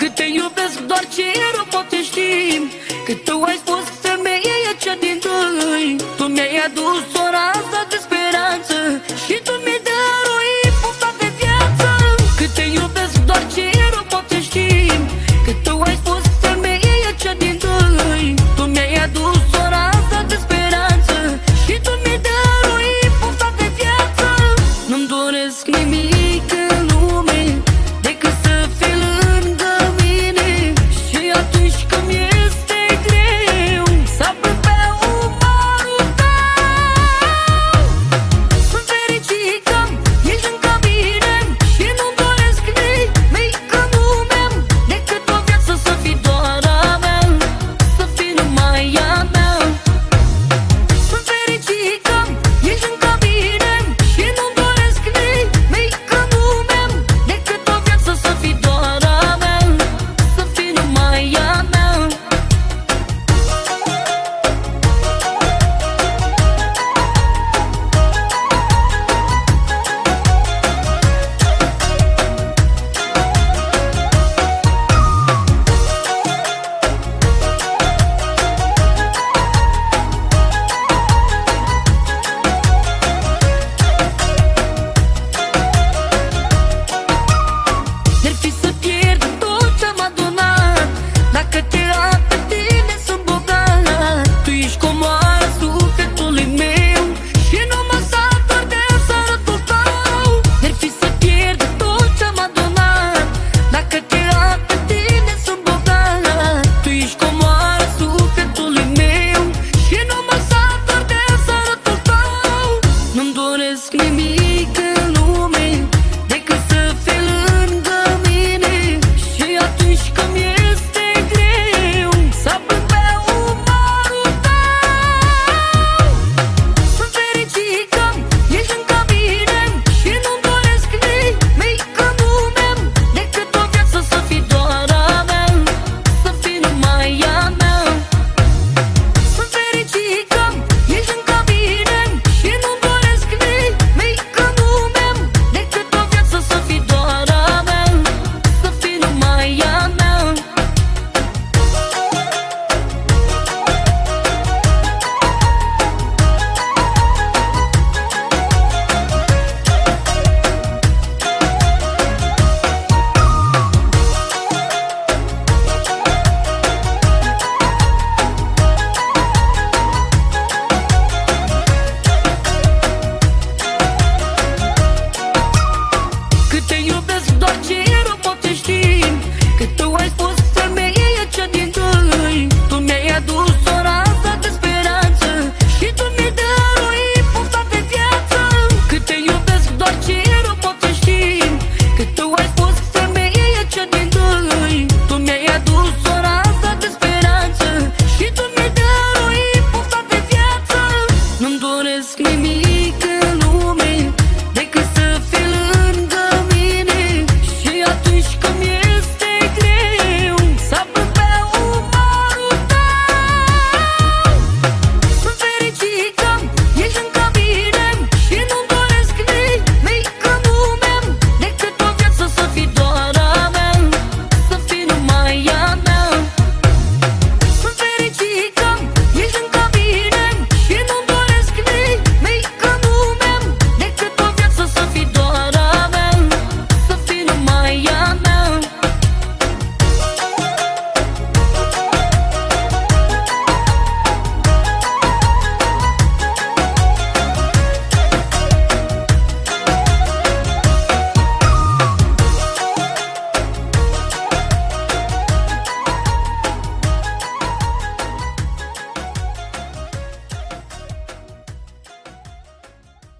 Că te iubesc doar ce rău poate ști că tu honest, give me